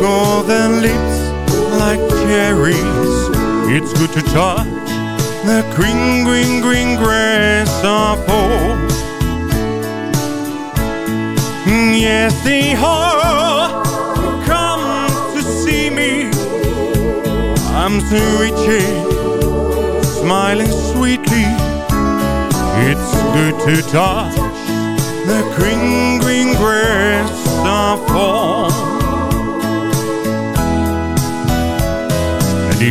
golden lips like cherries it's good to touch the green, green, green grass of home. Mm, yes, they all come to see me. I'm reaching, smiling sweetly. It's good to touch the green, green grass of home.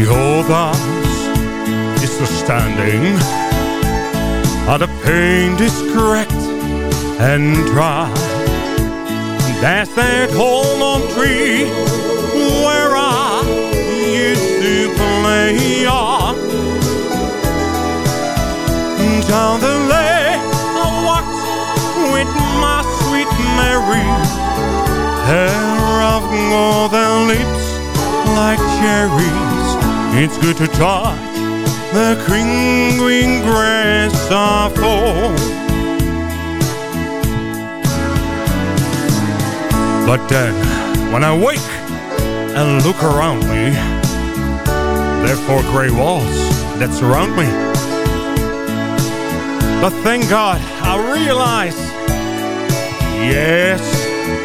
House is still standing But the paint is cracked and dry. That's that home tree Where I used to play on. Down the lane I walked with my sweet Mary. Hair of golden lips like cherries it's good to touch the green, grass of home. But then, when I wake and look around me, there are four gray walls that surround me. But thank God, I realize, yes,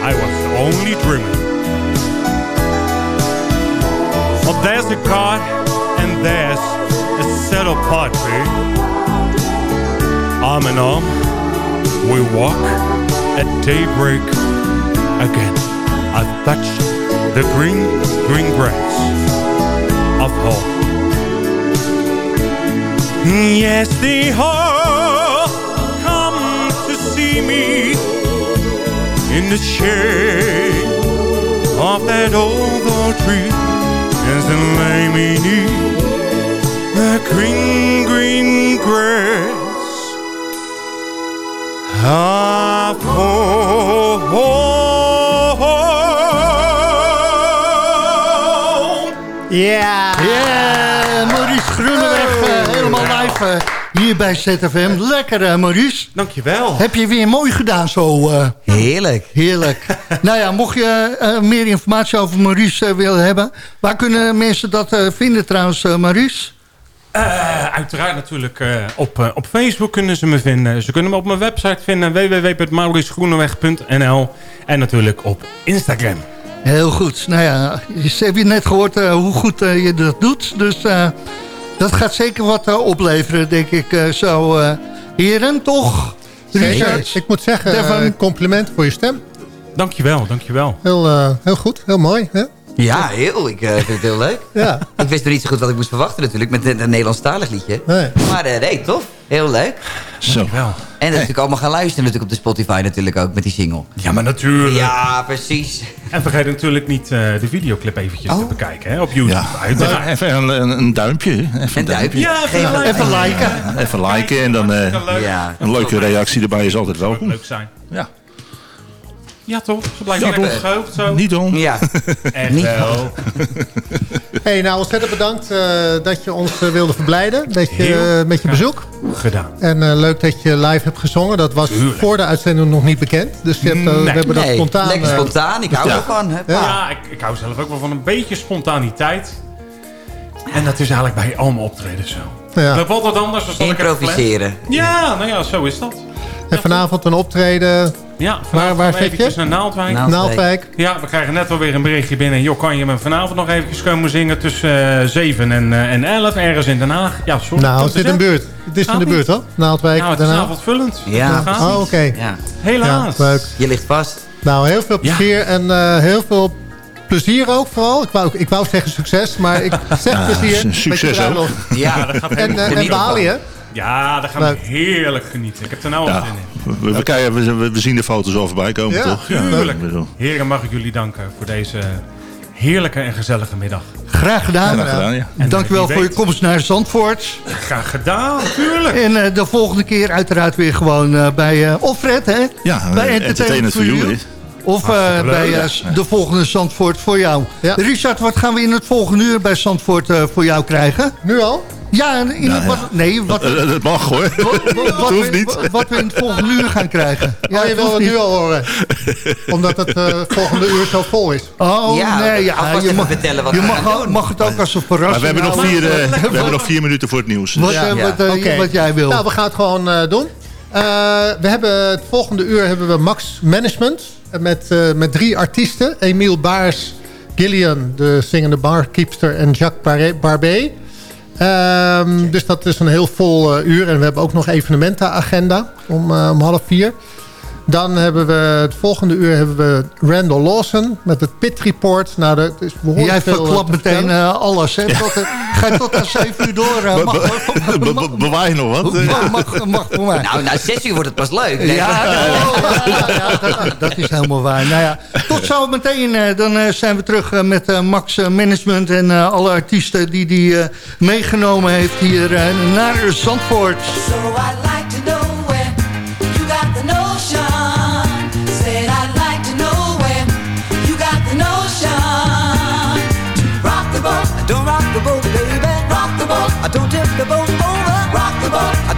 I was only dreaming. Well, there's a God there's a settled party. Arm in arm, we walk at daybreak again. I touch the green, green grass of home. Yes, the all come to see me in the shade of that old old tree and lay me green, green grass of home. Ja, yeah. yeah, Maurice Groeneweg, uh, helemaal live uh, hier bij ZFM. Lekker, uh, Maurice. Dankjewel. Heb je weer mooi gedaan zo. heerlijk. Heerlijk. nou ja, mocht je meer informatie over Maurice willen hebben... waar kunnen mensen dat vinden trouwens, Maurice? Uh, uiteraard natuurlijk uh, op, uh, op Facebook kunnen ze me vinden. Ze kunnen me op mijn website vinden www.mauritsgroeneweg.nl en natuurlijk op Instagram. Heel goed. Nou ja, je hebt net gehoord hoe goed je dat doet. Dus dat gaat zeker wat opleveren, denk ik zo. heren, toch? Richard? Ik moet zeggen, compliment voor je stem. Dankjewel, dankjewel. Heel, heel goed, heel mooi. Hè? Ja, heel. Ik eh, vind het heel leuk. Ja. Ik wist nog niet zo goed wat ik moest verwachten natuurlijk met een, een Nederlandstalig liedje. Nee. Maar eh, nee, tof. Heel leuk. Zo. Wel. En dat natuurlijk allemaal gaan luisteren natuurlijk op de Spotify natuurlijk ook met die single. Ja, maar natuurlijk. Ja, precies. En vergeet natuurlijk niet eh, de videoclip eventjes te Oh. bekijken hè, op YouTube. Ja, even een, een, een duimpje. Even Een duimpje. Ja, Geen even like. Even liken. Even liken en dan eh, leuk. Ja. een leuke reactie erbij is altijd welkom. leuk zijn. Ja. Ja, toch? Ze blijven Ja, lekker toch. geheugd zo. Niet om. Ja. Echt niet. wel. Hey, nou, ontzettend bedankt eh, dat je ons eh, wilde verblijden met je, eh, met je bezoek. Gedaan. En eh, leuk dat je live hebt gezongen. Dat was Tuurlijk. voor de uitzending nog niet bekend. Dus je hebt, eh, Nee. we hebben dat Nee, spontaan... lekker eh, spontaan. Ik hou Ja. ervan. Hè? Ja. Ik, ik hou zelf ook wel van een beetje spontaniteit. En dat is eigenlijk bij allemaal optredens zo. Ja. Dat wordt wat anders dan. Improviseren. Ja, nou ja, zo is dat. En vanavond een optreden Ja, Waar- vanavond waar zit je? naar Naaldwijk. Naaldwijk. Ja, we krijgen net alweer een berichtje binnen. Joh, kan je me vanavond nog eventjes komen zingen tussen eh 7 en, eh, en 11 ergens in Den Haag? Ja, sorry. Nou, het zit is in de buurt. Het is in de buurt, hoor. Naaldwijk, Nou, het is avondvullend. Ja. Gaat Oh, oké. Ja. Helaas. Ja, leuk. Je ligt vast. Nou, heel veel Ja. plezier en eh, heel veel plezier ook vooral. Ik wou, ik wou zeggen succes, maar ik zeg Ja, plezier. succes bruiloft. Ja, dat gaat En, eh, en Bali, hè? Ja, daar gaan we heerlijk genieten. Ik heb er nou al Ja. zin in. We, we, kijken, we, we- zien de foto's al voorbij komen, Ja, toch? tuurlijk. ik bedoel. Heren, mag ik jullie danken voor deze heerlijke en gezellige middag. Graag gedaan. Graag gedaan, ja. En Dankjewel wie voor je komst naar Zandvoort. Graag gedaan, tuurlijk. En eh, de volgende keer uiteraard weer gewoon eh, bij eh of Fred, hè? Ja, bij eh, Entertainment for You. hè. Of eh, leuk. bij eh, de volgende Zandvoort voor jou. Ja. Richard, wat gaan we in het volgende uur bij Zandvoort eh, voor jou krijgen? Nu al? Ja, in Nou het, ja. wat, nee, wat, Eh, eh, Dat mag hoor. wat, wat, Dat hoeft we, niet. wat we in het volgende uur gaan krijgen. Ja, je wil het nu al horen. Omdat het eh, volgende uur zo vol is. Oh, Ja, nee, ja, je mag, vertellen wat je mag, gaan al- doen. mag het ook als een verrassing Maar we hebben, nog houden. vier, eh, we hebben nog vier minuten voor het nieuws. Wat, Dus. eh, Ja. wat, eh, Oké. wat jij wil. Nou, we gaan het gewoon eh, doen. Eh, we hebben het volgende uur hebben we Max Management. eh, Met, eh, met drie artiesten. Emiel Baars, Gillian, de zingende barkeepster. En Jacques Barbet. Ehm, dus dat is een heel vol eh, uur. En we hebben ook nog evenementenagenda om, eh, om half vier. Dan hebben we het volgende uur hebben we Randall Lawson met het Pit Report. Nou, dat is behoorlijk Jij veel, eh, verklapt te meteen eh, alles. Hè? Tot, eh, ga je tot aan 7 uur door? Be- mag, be- be- be- Bewaar je nog wat? mag, mag, mag voor mij. Nou, na zes uur wordt het pas leuk. Nee, Ja, ja, ja, dat, dat is helemaal waar. Nou ja, tot zo meteen. Dan zijn we terug met Max Management en alle artiesten die hij meegenomen heeft hier naar Zandvoort. So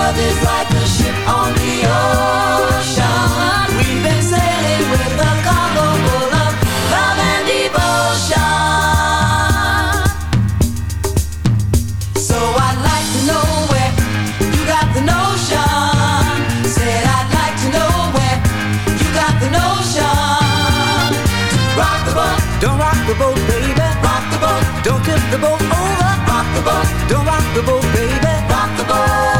Love is like a ship on the ocean. We've been sailing with a cargo full of love and devotion. So I'd like to know where you got the notion. Said I'd like to know where you got the notion. Rock the boat, don't rock the boat, baby. Rock the boat, don't tip the boat over. Rock the boat, don't rock the boat, baby. Rock the boat.